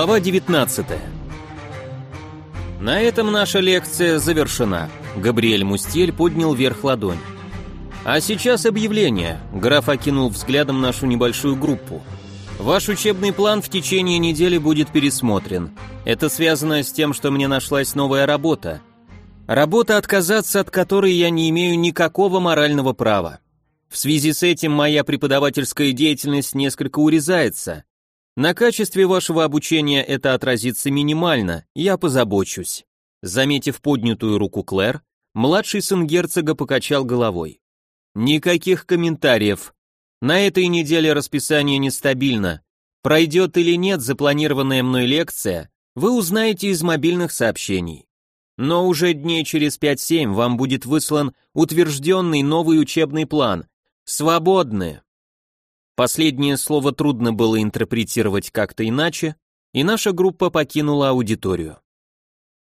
Глава 19 На этом наша лекция завершена. Габриэль Мустель поднял вверх ладонь. А сейчас объявление. Граф окинул взглядом нашу небольшую группу. Ваш учебный план в течение недели будет пересмотрен. Это связано с тем, что мне нашлась новая работа. Работа, отказаться от которой я не имею никакого морального права. В связи с этим моя преподавательская деятельность несколько урезается. На качестве вашего обучения это отразится минимально, я позабочусь. Заметив поднятую руку Клэр, младший сын герцога покачал головой. Никаких комментариев. На этой неделе расписание нестабильно. Пройдет или нет запланированная мной лекция, вы узнаете из мобильных сообщений. Но уже дней через 5-7 вам будет выслан утвержденный новый учебный план. Свободны. Последнее слово трудно было интерпретировать как-то иначе, и наша группа покинула аудиторию.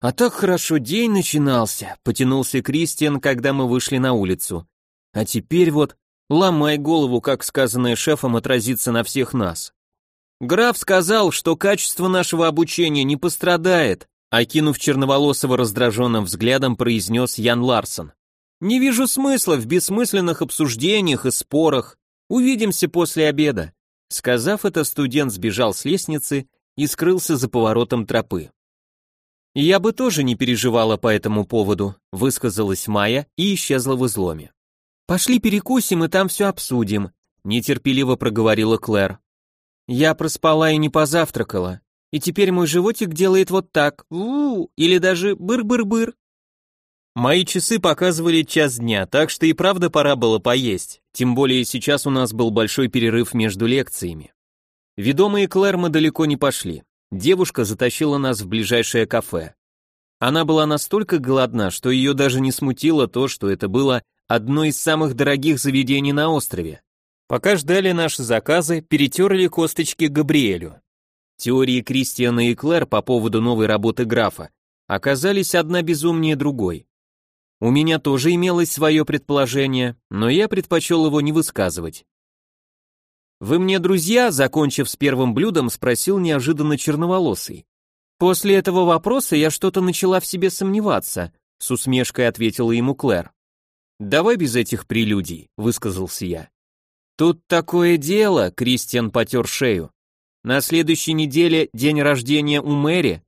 «А так хорошо день начинался», — потянулся Кристиан, когда мы вышли на улицу. «А теперь вот ломай голову, как сказанное шефом отразится на всех нас». «Граф сказал, что качество нашего обучения не пострадает», окинув черноволосого раздраженным взглядом, произнес Ян Ларсон. «Не вижу смысла в бессмысленных обсуждениях и спорах. Увидимся после обеда. Сказав это, студент сбежал с лестницы и скрылся за поворотом тропы. Я бы тоже не переживала по этому поводу, высказалась Майя и исчезла в изломе. Пошли перекусим и там все обсудим, нетерпеливо проговорила Клэр. Я проспала и не позавтракала, и теперь мой животик делает вот так, у, -у, -у или даже быр-быр-быр. Мои часы показывали час дня, так что и правда пора было поесть, тем более сейчас у нас был большой перерыв между лекциями. Ведомые Клэр мы далеко не пошли. Девушка затащила нас в ближайшее кафе. Она была настолько голодна, что ее даже не смутило то, что это было одно из самых дорогих заведений на острове. Пока ждали наши заказы, перетерли косточки Габриэлю. Теории Кристиана и Клэр по поводу новой работы графа оказались одна безумнее другой. У меня тоже имелось свое предположение, но я предпочел его не высказывать. «Вы мне друзья?» — закончив с первым блюдом, спросил неожиданно черноволосый. «После этого вопроса я что-то начала в себе сомневаться», — с усмешкой ответила ему Клэр. «Давай без этих прелюдий», — высказался я. «Тут такое дело», — Кристиан потер шею. «На следующей неделе день рождения у Мэри,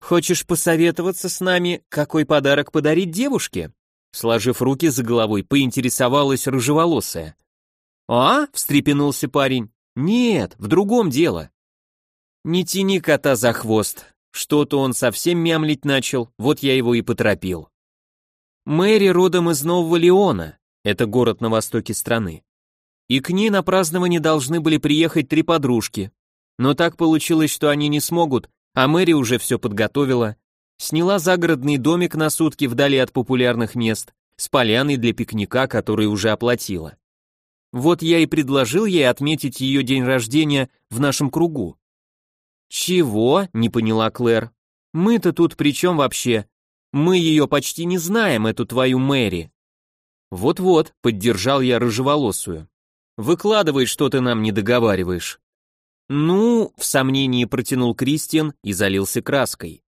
Хочешь посоветоваться с нами, какой подарок подарить девушке? Сложив руки за головой, поинтересовалась рыжеволосая. А? встрепенулся парень. Нет, в другом дело. Не тяни кота за хвост. Что-то он совсем мямлить начал, вот я его и поторопил. Мэри родом из Нового Леона, это город на востоке страны. И к ней на празднование должны были приехать три подружки. Но так получилось, что они не смогут, а Мэри уже все подготовила. Сняла загородный домик на сутки вдали от популярных мест, с поляной для пикника, который уже оплатила. Вот я и предложил ей отметить ее день рождения в нашем кругу. «Чего?» — не поняла Клэр. «Мы-то тут при чем вообще? Мы ее почти не знаем, эту твою Мэри». «Вот-вот», — поддержал я рыжеволосую. «Выкладывай, что ты нам не договариваешь». «Ну», — в сомнении протянул Кристиан и залился краской.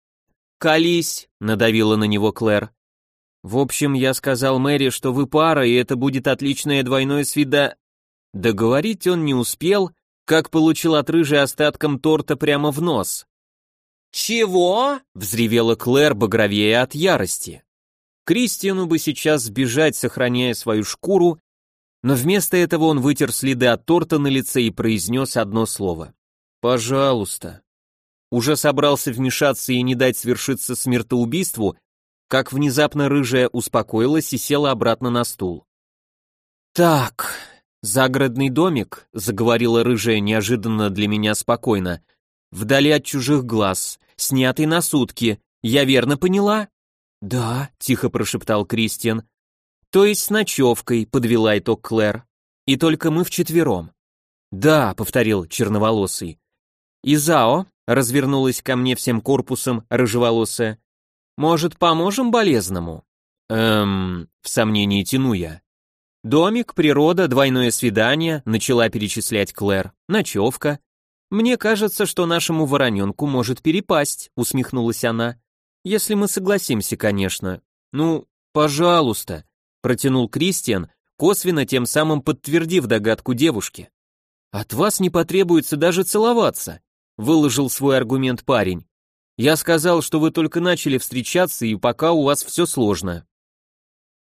«Колись», — надавила на него Клэр. «В общем, я сказал Мэри, что вы пара, и это будет отличное двойное свида...» Договорить он не успел, как получил от рыжей остатком торта прямо в нос. «Чего?» — взревела Клэр, багровее от ярости. Кристиану бы сейчас сбежать, сохраняя свою шкуру, но вместо этого он вытер следы от торта на лице и произнес одно слово. «Пожалуйста». Уже собрался вмешаться и не дать свершиться смертоубийству, как внезапно рыжая успокоилась и села обратно на стул. «Так, загородный домик», — заговорила рыжая неожиданно для меня спокойно, «вдали от чужих глаз, снятый на сутки, я верно поняла?» «Да», — тихо прошептал Кристиан, то есть с ночевкой, подвела итог Клэр. И только мы вчетвером. Да, повторил черноволосый. Изао развернулась ко мне всем корпусом рыжеволосая. Может, поможем болезному? Эм, в сомнении тяну я. Домик, природа, двойное свидание, начала перечислять Клэр. Ночевка. Мне кажется, что нашему вороненку может перепасть, усмехнулась она. Если мы согласимся, конечно. Ну, пожалуйста, протянул Кристиан, косвенно тем самым подтвердив догадку девушки. От вас не потребуется даже целоваться, выложил свой аргумент парень. Я сказал, что вы только начали встречаться и пока у вас все сложно.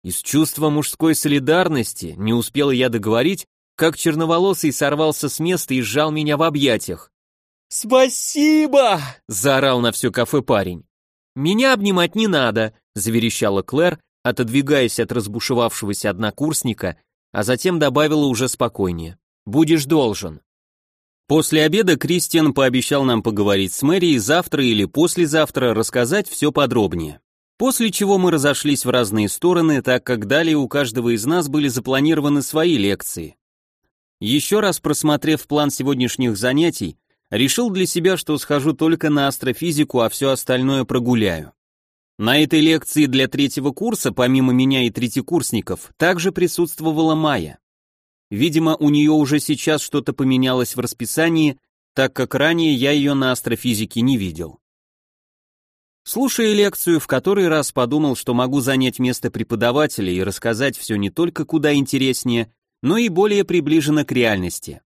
Из чувства мужской солидарности не успел я договорить, как черноволосый сорвался с места и сжал меня в объятиях. «Спасибо!» — заорал на все кафе парень. «Меня обнимать не надо», — заверещала Клэр, отодвигаясь от разбушевавшегося однокурсника, а затем добавила уже спокойнее. «Будешь должен». После обеда Кристиан пообещал нам поговорить с Мэри завтра или послезавтра рассказать все подробнее. После чего мы разошлись в разные стороны, так как далее у каждого из нас были запланированы свои лекции. Еще раз просмотрев план сегодняшних занятий, решил для себя, что схожу только на астрофизику, а все остальное прогуляю. На этой лекции для третьего курса, помимо меня и третьекурсников, также присутствовала Майя. Видимо, у нее уже сейчас что-то поменялось в расписании, так как ранее я ее на астрофизике не видел. Слушая лекцию, в который раз подумал, что могу занять место преподавателя и рассказать все не только куда интереснее, но и более приближенно к реальности.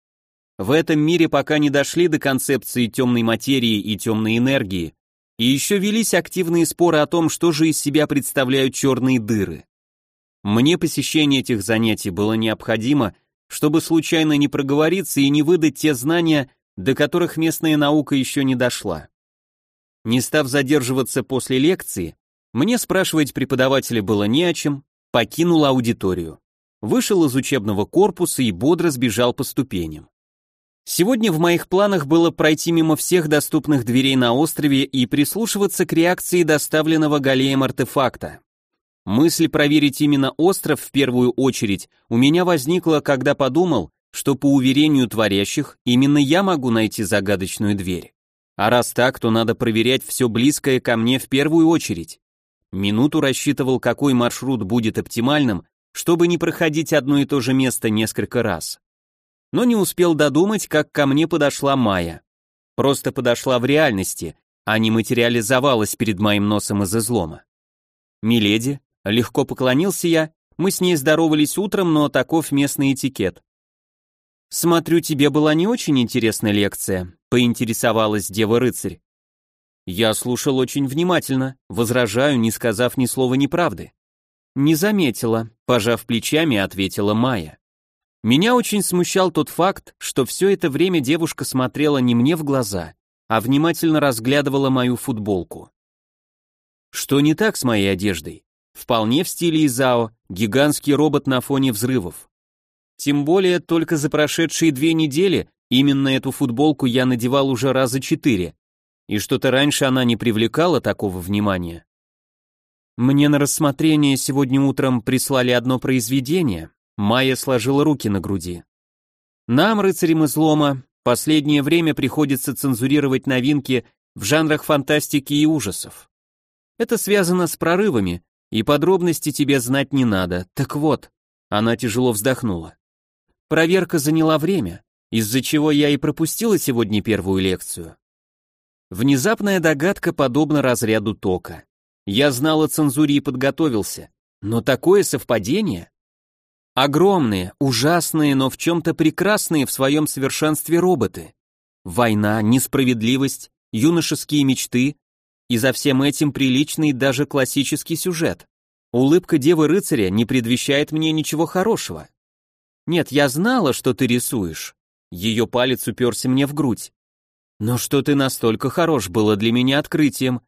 В этом мире пока не дошли до концепции темной материи и темной энергии, и еще велись активные споры о том, что же из себя представляют черные дыры. Мне посещение этих занятий было необходимо, чтобы случайно не проговориться и не выдать те знания, до которых местная наука еще не дошла. Не став задерживаться после лекции, мне спрашивать преподавателя было не о чем, покинул аудиторию. Вышел из учебного корпуса и бодро сбежал по ступеням. Сегодня в моих планах было пройти мимо всех доступных дверей на острове и прислушиваться к реакции доставленного галеем артефакта. Мысль проверить именно остров в первую очередь у меня возникла, когда подумал, что по уверению творящих, именно я могу найти загадочную дверь. А раз так, то надо проверять все близкое ко мне в первую очередь. Минуту рассчитывал, какой маршрут будет оптимальным, чтобы не проходить одно и то же место несколько раз. Но не успел додумать, как ко мне подошла Майя. Просто подошла в реальности, а не материализовалась перед моим носом из излома. «Миледи», легко поклонился я, мы с ней здоровались утром, но таков местный этикет. «Смотрю, тебе была не очень интересная лекция», — поинтересовалась дева-рыцарь. Я слушал очень внимательно, возражаю, не сказав ни слова неправды. «Не заметила», — пожав плечами, ответила Майя. Меня очень смущал тот факт, что все это время девушка смотрела не мне в глаза, а внимательно разглядывала мою футболку. Что не так с моей одеждой? Вполне в стиле Изао, гигантский робот на фоне взрывов. Тем более только за прошедшие две недели именно эту футболку я надевал уже раза четыре, и что-то раньше она не привлекала такого внимания. Мне на рассмотрение сегодня утром прислали одно произведение. Майя сложила руки на груди. Нам, рыцарям излома, последнее время приходится цензурировать новинки в жанрах фантастики и ужасов. Это связано с прорывами, и подробности тебе знать не надо. Так вот, она тяжело вздохнула. Проверка заняла время, из-за чего я и пропустила сегодня первую лекцию. Внезапная догадка подобна разряду тока. Я знал о цензуре и подготовился, но такое совпадение? Огромные, ужасные, но в чем-то прекрасные в своем совершенстве роботы. Война, несправедливость, юношеские мечты, и за всем этим приличный даже классический сюжет. Улыбка девы-рыцаря не предвещает мне ничего хорошего. Нет, я знала, что ты рисуешь. Ее палец уперся мне в грудь. Но что ты настолько хорош, было для меня открытием.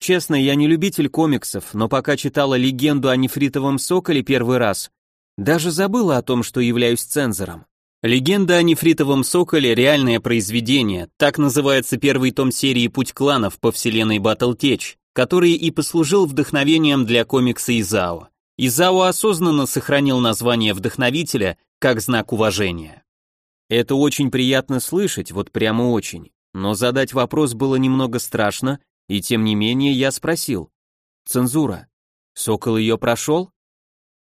Честно, я не любитель комиксов, но пока читала легенду о нефритовом соколе первый раз, даже забыла о том, что являюсь цензором. Легенда о нефритовом соколе – реальное произведение, так называется первый том серии «Путь кланов» по вселенной Battletech, который и послужил вдохновением для комикса Изао. Изао осознанно сохранил название вдохновителя как знак уважения. Это очень приятно слышать, вот прямо очень. Но задать вопрос было немного страшно, и тем не менее я спросил. Цензура. Сокол ее прошел?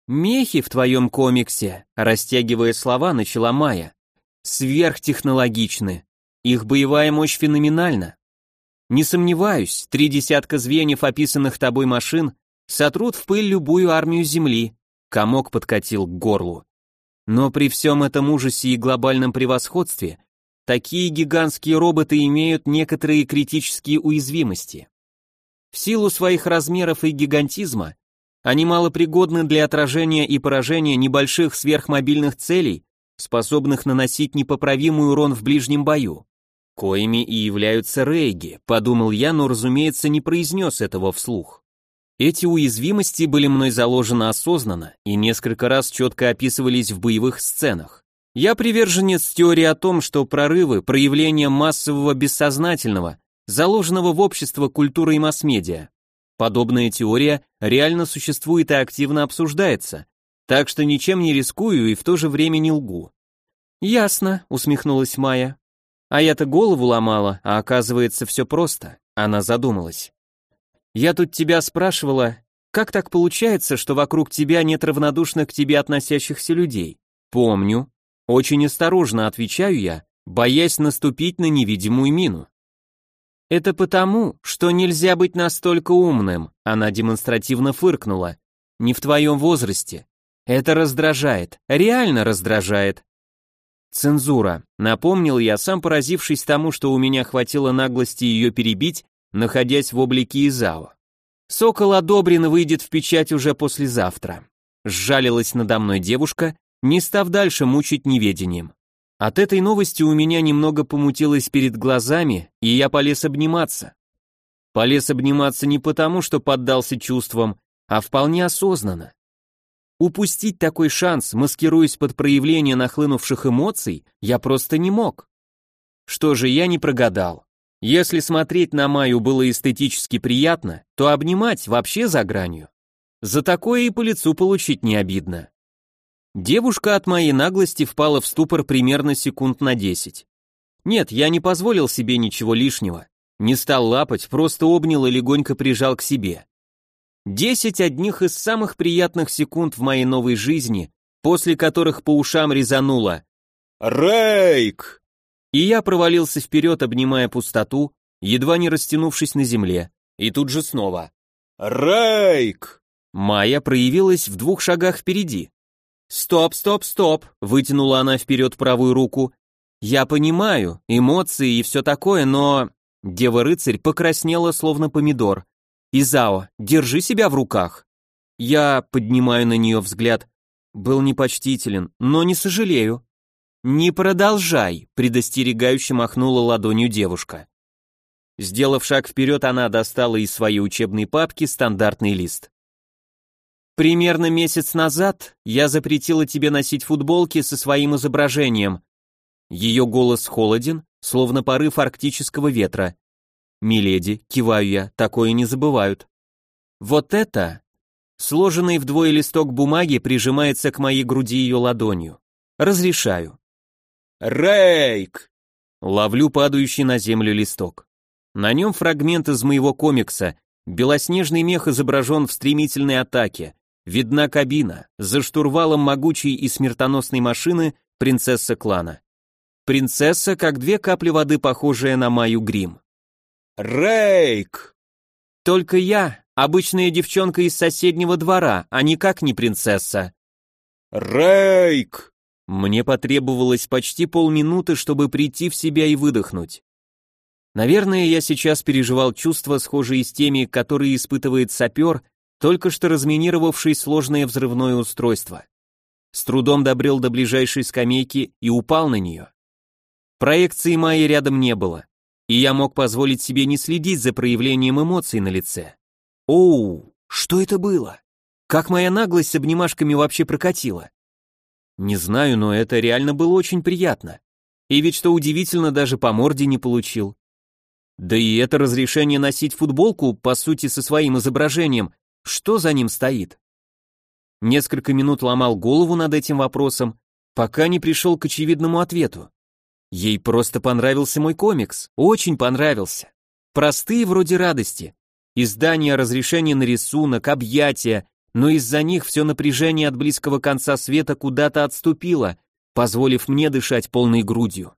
Мехи в твоем комиксе, растягивая слова, начала Майя. Сверхтехнологичны. Их боевая мощь феноменальна. Не сомневаюсь, три десятка звеньев описанных тобой машин сотрут в пыль любую армию Земли. Комок подкатил к горлу. Но при всем этом ужасе и глобальном превосходстве, такие гигантские роботы имеют некоторые критические уязвимости. В силу своих размеров и гигантизма, они малопригодны для отражения и поражения небольших сверхмобильных целей, способных наносить непоправимый урон в ближнем бою. Коими и являются рейги, подумал я, но, разумеется, не произнес этого вслух. Эти уязвимости были мной заложены осознанно и несколько раз четко описывались в боевых сценах. Я приверженец теории о том, что прорывы – проявление массового бессознательного, заложенного в общество культуры и масс-медиа. Подобная теория реально существует и активно обсуждается, так что ничем не рискую и в то же время не лгу. Ясно, усмехнулась Майя. А я-то голову ломала, а оказывается все просто. Она задумалась. Я тут тебя спрашивала, как так получается, что вокруг тебя нет равнодушных к тебе относящихся людей? Помню. Очень осторожно отвечаю я, боясь наступить на невидимую мину. Это потому, что нельзя быть настолько умным, она демонстративно фыркнула. Не в твоем возрасте. Это раздражает, реально раздражает. Цензура. Напомнил я, сам поразившись тому, что у меня хватило наглости ее перебить, находясь в облике Изао. Сокол одобрен выйдет в печать уже послезавтра. Сжалилась надо мной девушка, не став дальше мучить неведением. От этой новости у меня немного помутилось перед глазами, и я полез обниматься. Полез обниматься не потому, что поддался чувствам, а вполне осознанно. Упустить такой шанс, маскируясь под проявление нахлынувших эмоций, я просто не мог. Что же, я не прогадал. Если смотреть на Маю было эстетически приятно, то обнимать вообще за гранью. За такое и по лицу получить не обидно. Девушка от моей наглости впала в ступор примерно секунд на десять. Нет, я не позволил себе ничего лишнего. Не стал лапать, просто обнял и легонько прижал к себе. Десять одних из самых приятных секунд в моей новой жизни, после которых по ушам резануло. «Рейк!» И я провалился вперед, обнимая пустоту, едва не растянувшись на земле, и тут же снова. «Рейк!» Майя проявилась в двух шагах впереди. «Стоп, стоп, стоп!» — вытянула она вперед правую руку. «Я понимаю, эмоции и все такое, но...» Дева-рыцарь покраснела, словно помидор. «Изао, держи себя в руках!» Я поднимаю на нее взгляд. Был непочтителен, но не сожалею. «Не продолжай», — предостерегающе махнула ладонью девушка. Сделав шаг вперед, она достала из своей учебной папки стандартный лист. «Примерно месяц назад я запретила тебе носить футболки со своим изображением». Ее голос холоден, словно порыв арктического ветра. «Миледи», киваю я, такое не забывают. Вот это, сложенный вдвое листок бумаги, прижимается к моей груди ее ладонью. Разрешаю. Рейк! Ловлю падающий на землю листок. На нем фрагмент из моего комикса. Белоснежный мех изображен в стремительной атаке. Видна кабина, за штурвалом могучей и смертоносной машины принцесса клана. Принцесса, как две капли воды, похожая на Маю Грим. Рейк! Только я, обычная девчонка из соседнего двора, а никак не принцесса. Рейк! Мне потребовалось почти полминуты, чтобы прийти в себя и выдохнуть. Наверное, я сейчас переживал чувства, схожие с теми, которые испытывает сапер, только что разминировавший сложное взрывное устройство. С трудом добрел до ближайшей скамейки и упал на нее. Проекции Майи рядом не было и я мог позволить себе не следить за проявлением эмоций на лице. Оу, что это было? Как моя наглость с обнимашками вообще прокатила? Не знаю, но это реально было очень приятно. И ведь что удивительно, даже по морде не получил. Да и это разрешение носить футболку, по сути, со своим изображением, что за ним стоит? Несколько минут ломал голову над этим вопросом, пока не пришел к очевидному ответу. Ей просто понравился мой комикс, очень понравился. Простые вроде радости. Издание, разрешение на рисунок, объятия, но из-за них все напряжение от близкого конца света куда-то отступило, позволив мне дышать полной грудью.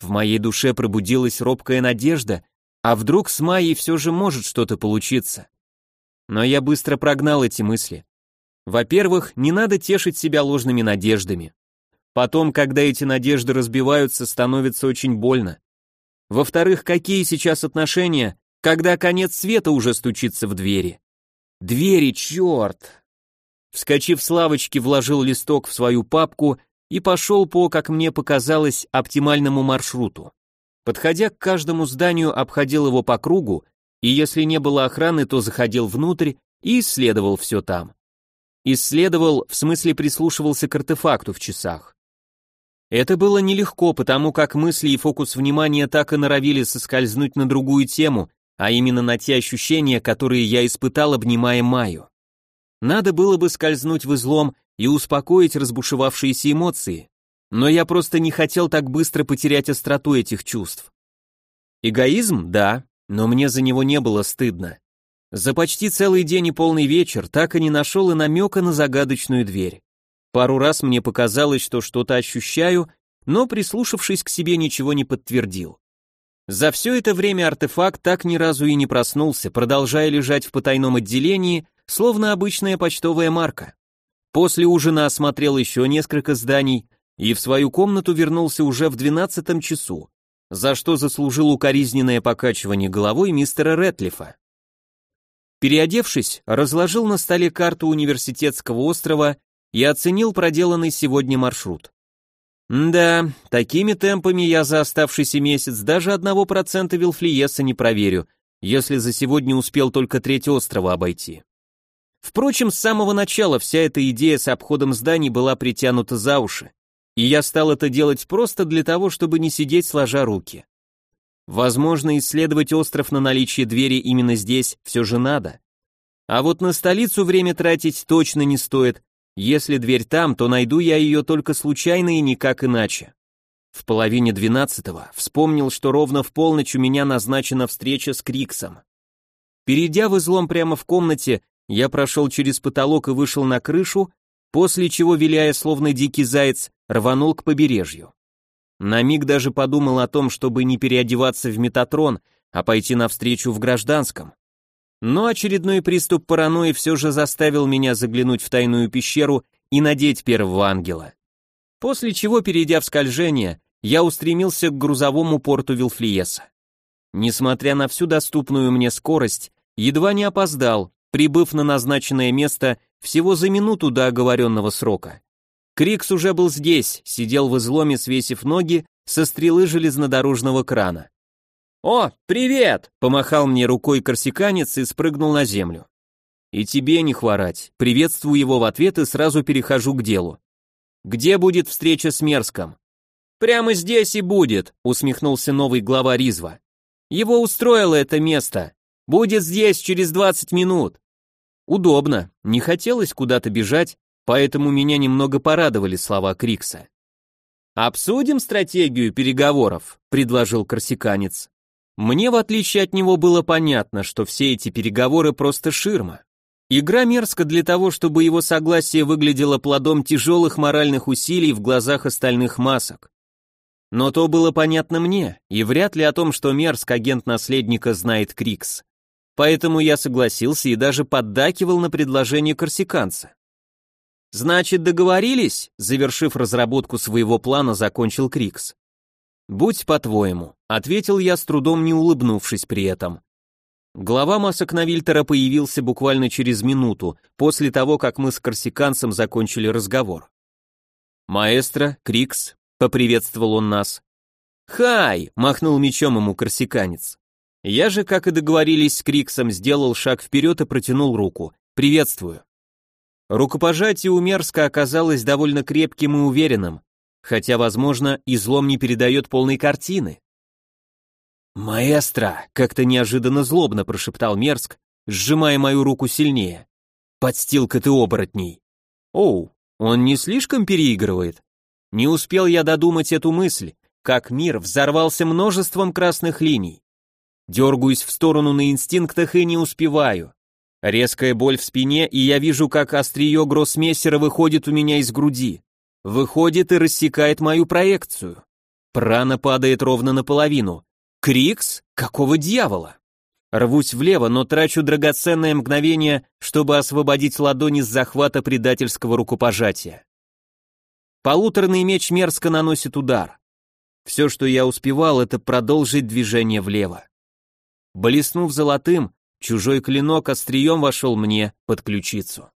В моей душе пробудилась робкая надежда, а вдруг с Майей все же может что-то получиться. Но я быстро прогнал эти мысли. Во-первых, не надо тешить себя ложными надеждами. Потом, когда эти надежды разбиваются, становится очень больно. Во-вторых, какие сейчас отношения, когда конец света уже стучится в двери? Двери, черт! Вскочив с лавочки, вложил листок в свою папку и пошел по, как мне показалось, оптимальному маршруту. Подходя к каждому зданию, обходил его по кругу, и если не было охраны, то заходил внутрь и исследовал все там. Исследовал, в смысле прислушивался к артефакту в часах. Это было нелегко, потому как мысли и фокус внимания так и норовили соскользнуть на другую тему, а именно на те ощущения, которые я испытал, обнимая Майю. Надо было бы скользнуть в излом и успокоить разбушевавшиеся эмоции, но я просто не хотел так быстро потерять остроту этих чувств. Эгоизм, да, но мне за него не было стыдно. За почти целый день и полный вечер так и не нашел и намека на загадочную дверь. Пару раз мне показалось, что что-то ощущаю, но прислушавшись к себе ничего не подтвердил. За все это время артефакт так ни разу и не проснулся, продолжая лежать в потайном отделении, словно обычная почтовая марка. После ужина осмотрел еще несколько зданий и в свою комнату вернулся уже в двенадцатом часу, за что заслужил укоризненное покачивание головой мистера Рэтлифа. Переодевшись, разложил на столе карту университетского острова и оценил проделанный сегодня маршрут. Да, такими темпами я за оставшийся месяц даже одного процента Вилфлиеса не проверю, если за сегодня успел только треть острова обойти. Впрочем, с самого начала вся эта идея с обходом зданий была притянута за уши, и я стал это делать просто для того, чтобы не сидеть сложа руки. Возможно, исследовать остров на наличие двери именно здесь все же надо. А вот на столицу время тратить точно не стоит, если дверь там, то найду я ее только случайно и никак иначе. В половине двенадцатого вспомнил, что ровно в полночь у меня назначена встреча с Криксом. Перейдя в излом прямо в комнате, я прошел через потолок и вышел на крышу, после чего, виляя словно дикий заяц, рванул к побережью. На миг даже подумал о том, чтобы не переодеваться в Метатрон, а пойти навстречу в гражданском. Но очередной приступ паранойи все же заставил меня заглянуть в тайную пещеру и надеть первого ангела. После чего, перейдя в скольжение, я устремился к грузовому порту Вилфлиеса. Несмотря на всю доступную мне скорость, едва не опоздал, прибыв на назначенное место всего за минуту до оговоренного срока. Крикс уже был здесь, сидел в изломе, свесив ноги со стрелы железнодорожного крана. «О, привет!» — помахал мне рукой корсиканец и спрыгнул на землю. «И тебе не хворать». Приветствую его в ответ и сразу перехожу к делу. «Где будет встреча с Мерском?» «Прямо здесь и будет», — усмехнулся новый глава Ризва. «Его устроило это место. Будет здесь через 20 минут». Удобно, не хотелось куда-то бежать, поэтому меня немного порадовали слова Крикса. «Обсудим стратегию переговоров», — предложил корсиканец. Мне, в отличие от него, было понятно, что все эти переговоры просто ширма. Игра мерзка для того, чтобы его согласие выглядело плодом тяжелых моральных усилий в глазах остальных масок. Но то было понятно мне, и вряд ли о том, что мерзк агент наследника знает Крикс. Поэтому я согласился и даже поддакивал на предложение корсиканца. «Значит, договорились?» Завершив разработку своего плана, закончил Крикс. «Будь по-твоему», — ответил я, с трудом не улыбнувшись при этом. Глава масок Навильтера появился буквально через минуту, после того, как мы с корсиканцем закончили разговор. «Маэстро, Крикс», — поприветствовал он нас. «Хай!» — махнул мечом ему корсиканец. Я же, как и договорились с Криксом, сделал шаг вперед и протянул руку. «Приветствую». Рукопожатие у Мерска оказалось довольно крепким и уверенным, хотя, возможно, излом не передает полной картины. «Маэстро!» — как-то неожиданно злобно прошептал Мерск, сжимая мою руку сильнее. «Подстилка ты оборотней!» «Оу, он не слишком переигрывает?» Не успел я додумать эту мысль, как мир взорвался множеством красных линий. Дергаюсь в сторону на инстинктах и не успеваю. Резкая боль в спине, и я вижу, как острие гроссмессера выходит у меня из груди выходит и рассекает мою проекцию. Прана падает ровно наполовину. Крикс? Какого дьявола? Рвусь влево, но трачу драгоценное мгновение, чтобы освободить ладони с захвата предательского рукопожатия. Полуторный меч мерзко наносит удар. Все, что я успевал, это продолжить движение влево. Блеснув золотым, чужой клинок острием вошел мне под ключицу.